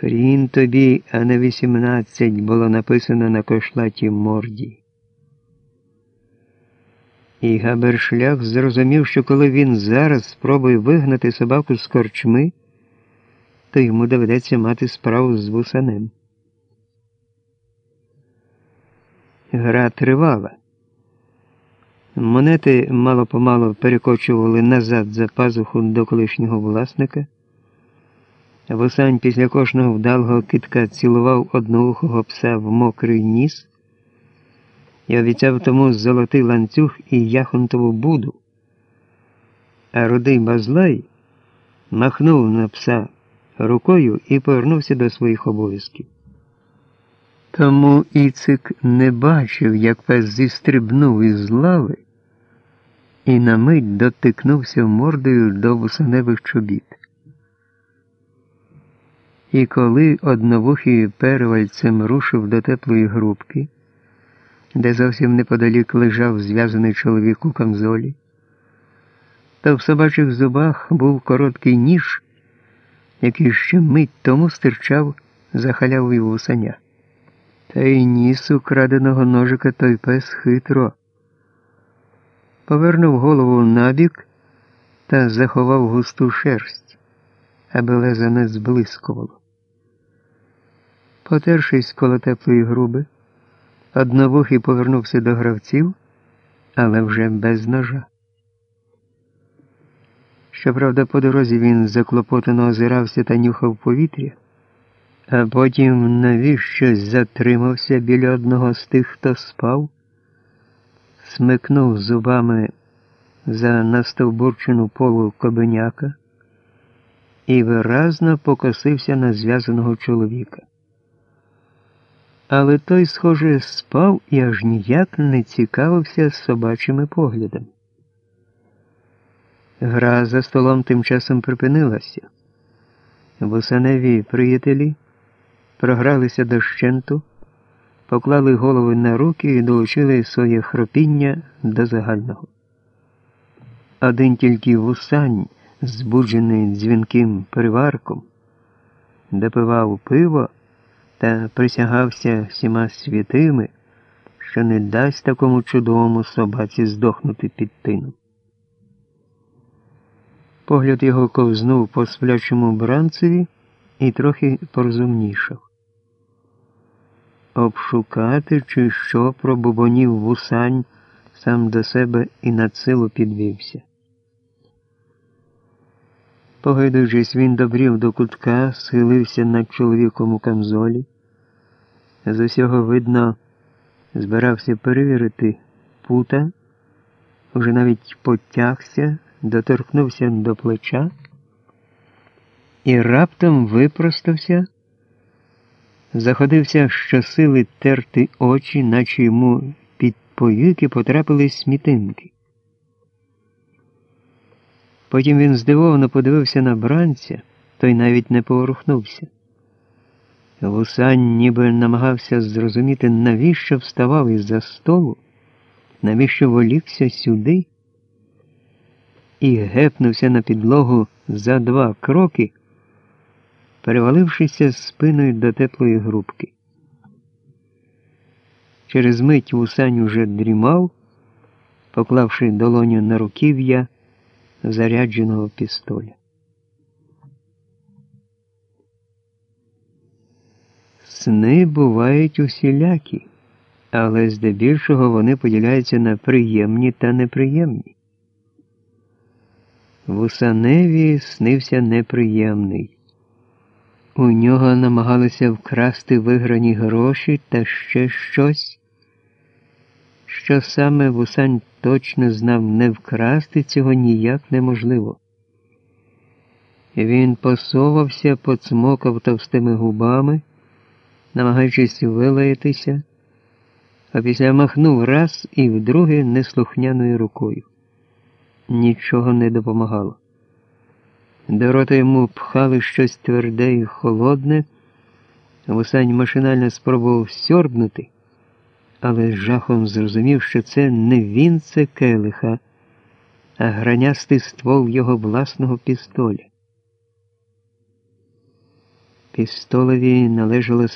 Хрін тобі, а не вісімнадцять було написано на кошлатій морді. І Габершлях зрозумів, що коли він зараз спробує вигнати собаку з корчми, то йому доведеться мати справу з вусанем. Гра тривала. Монети мало помалу перекочували назад за пазуху до колишнього власника. Вусань після кожного вдалого китка цілував одноухого пса в мокрий ніс і обіцяв тому золотий ланцюг і яхонтову буду. А рудий Базлай махнув на пса рукою і повернувся до своїх обов'язків. Тому Іцик не бачив, як пес зістрибнув із лави і на мить дотикнувся мордою до вусаневих чобіт. І коли одновухий перевальцем рушив до теплої грубки, де зовсім неподалік лежав зв'язаний чоловік у камзолі, то в собачих зубах був короткий ніж, який ще мить тому стирчав за халявою вусаня. Та й ніс украденого ножика той пес хитро. Повернув голову набік та заховав густу шерсть, аби леза не зблискувало. Потершись коло теплої груби, одновухий повернувся до гравців, але вже без ножа. Щоправда, по дорозі він заклопотано озирався та нюхав повітря, а потім навіщось затримався біля одного з тих, хто спав, смикнув зубами за настовбурчену полу кобеняка і виразно покосився на зв'язаного чоловіка. Але той, схоже, спав і аж ніяк не цікавився собачими поглядами. Гра за столом тим часом припинилася. Вусаневі приятелі програлися дощенту, поклали голови на руки і долучили своє хропіння до загального. Один тільки вусань, збуджений дзвінким переварком, допивав пиво та присягався всіма святими, що не дасть такому чудовому собаці здохнути під тином. Погляд його ковзнув по сплячому бранцеві і трохи порозумнішав. Обшукати, чи що пробубонів вусань сам до себе і над силу підвівся. Погойдуючись, він добрів до кутка, схилився над чоловіком у камзолі. З усього видно, збирався перевірити пута, вже навіть потягся, доторкнувся до плеча і раптом випростався, заходився щосили терти очі, наче йому під повіки потрапили смітинки. Потім він здивовано подивився на бранця, той навіть не поворухнувся. Вусань ніби намагався зрозуміти, навіщо вставав із за столу, навіщо волікся сюди, і гепнувся на підлогу за два кроки, перевалившися спиною до теплої грубки. Через мить Вусань уже дрімав, поклавши долоню на руків'я зарядженого пістоля. Сни бувають усілякі, але здебільшого вони поділяються на приємні та неприємні. Вусаневі снився неприємний. У нього намагалися вкрасти виграні гроші та ще щось, що саме Вусань точно знав не вкрасти цього ніяк неможливо. Він посовався, поцмокав товстими губами, намагаючись вилаятися, а після махнув раз і вдруге неслухняною рукою. Нічого не допомагало. До рота йому пхали щось тверде і холодне, Вусань машинально спробував сьорбнути але з жахом зрозумів, що це не він це келиха, а гранястий ствол його власного пістоля. Пістолові належало